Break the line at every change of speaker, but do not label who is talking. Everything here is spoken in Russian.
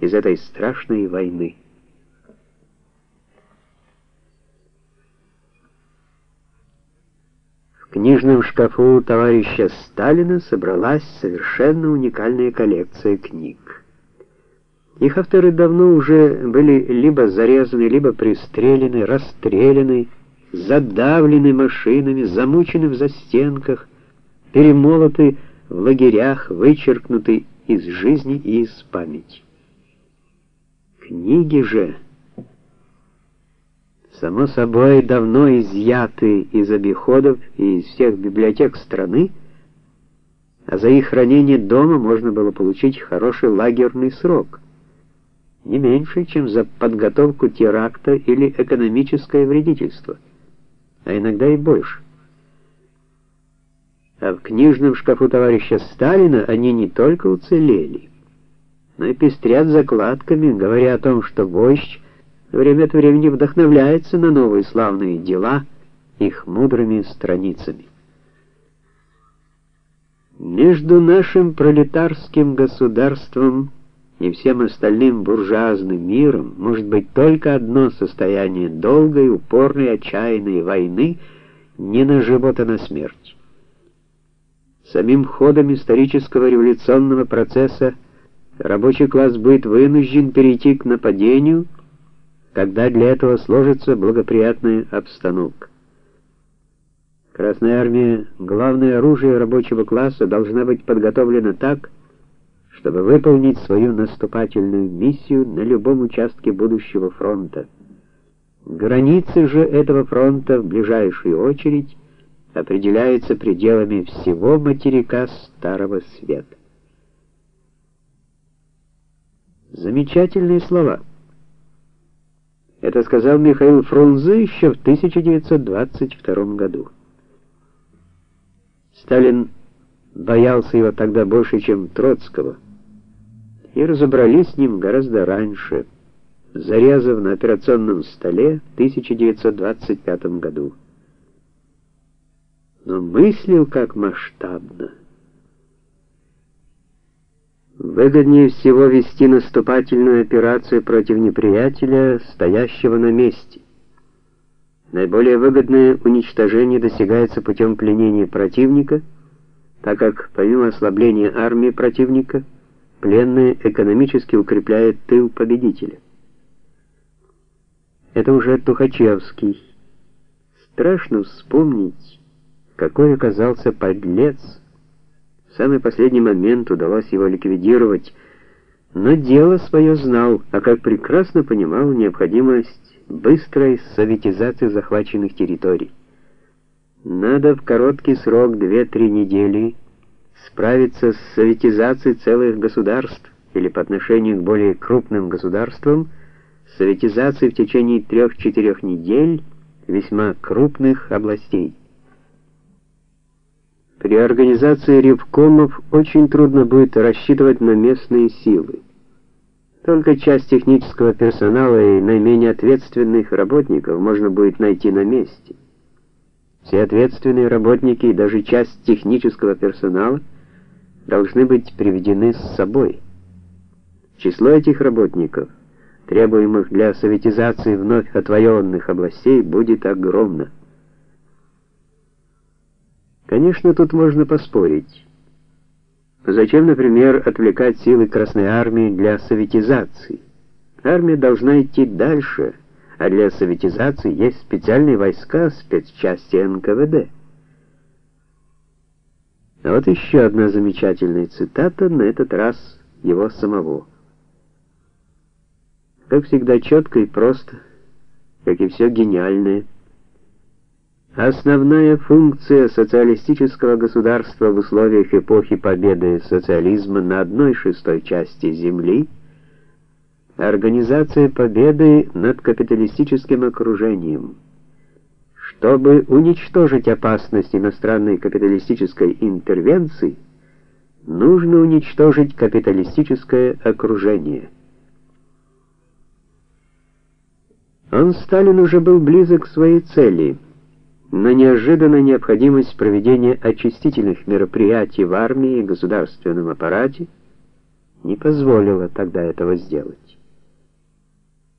из этой страшной войны. В книжном шкафу товарища Сталина собралась совершенно уникальная коллекция книг. Их авторы давно уже были либо зарезаны, либо пристрелены, расстреляны, задавлены машинами, замучены в застенках, перемолоты в лагерях, вычеркнуты из жизни и из памяти. Книги же, само собой, давно изъяты из обиходов и из всех библиотек страны, а за их хранение дома можно было получить хороший лагерный срок — не меньше, чем за подготовку теракта или экономическое вредительство, а иногда и больше. А в книжном шкафу товарища Сталина они не только уцелели, но и пестрят закладками, говоря о том, что вождь время от времени вдохновляется на новые славные дела их мудрыми страницами. Между нашим пролетарским государством и всем остальным буржуазным миром может быть только одно состояние долгой, упорной, отчаянной войны не на живот, а на смерть. Самим ходом исторического революционного процесса рабочий класс будет вынужден перейти к нападению, когда для этого сложится благоприятная обстановка. Красная армия, главное оружие рабочего класса, должна быть подготовлена так, чтобы выполнить свою наступательную миссию на любом участке будущего фронта. Границы же этого фронта в ближайшую очередь определяются пределами всего материка Старого Света. Замечательные слова. Это сказал Михаил Фрунзе еще в 1922 году. Сталин боялся его тогда больше, чем Троцкого и разобрались с ним гораздо раньше, зарезав на операционном столе в 1925 году. Но мыслил как масштабно. Выгоднее всего вести наступательную операцию против неприятеля, стоящего на месте. Наиболее выгодное уничтожение достигается путем пленения противника, так как помимо ослабления армии противника – Пленные экономически укрепляет тыл победителя. Это уже Тухачевский. Страшно вспомнить, какой оказался подлец. В самый последний момент удалось его ликвидировать, но дело свое знал, а как прекрасно понимал необходимость быстрой советизации захваченных территорий. Надо в короткий срок 2-3 недели справиться с советизацией целых государств или по отношению к более крупным государствам советизацией в течение трех-четырех недель весьма крупных областей. При организации ревкомов очень трудно будет рассчитывать на местные силы. Только часть технического персонала и наименее ответственных работников можно будет найти на месте. Все ответственные работники и даже часть технического персонала – должны быть приведены с собой. Число этих работников, требуемых для советизации вновь отвоеванных областей, будет огромно. Конечно, тут можно поспорить. Зачем, например, отвлекать силы Красной Армии для советизации? Армия должна идти дальше, а для советизации есть специальные войска, спецчасти НКВД. А вот еще одна замечательная цитата, на этот раз его самого. Как всегда четко и просто, как и все гениальное. Основная функция социалистического государства в условиях эпохи победы социализма на одной шестой части земли — организация победы над капиталистическим окружением — чтобы уничтожить опасность иностранной капиталистической интервенции, нужно уничтожить капиталистическое окружение. Он, Сталин, уже был близок к своей цели, но неожиданная необходимость проведения очистительных мероприятий в армии и государственном аппарате не позволила тогда этого сделать.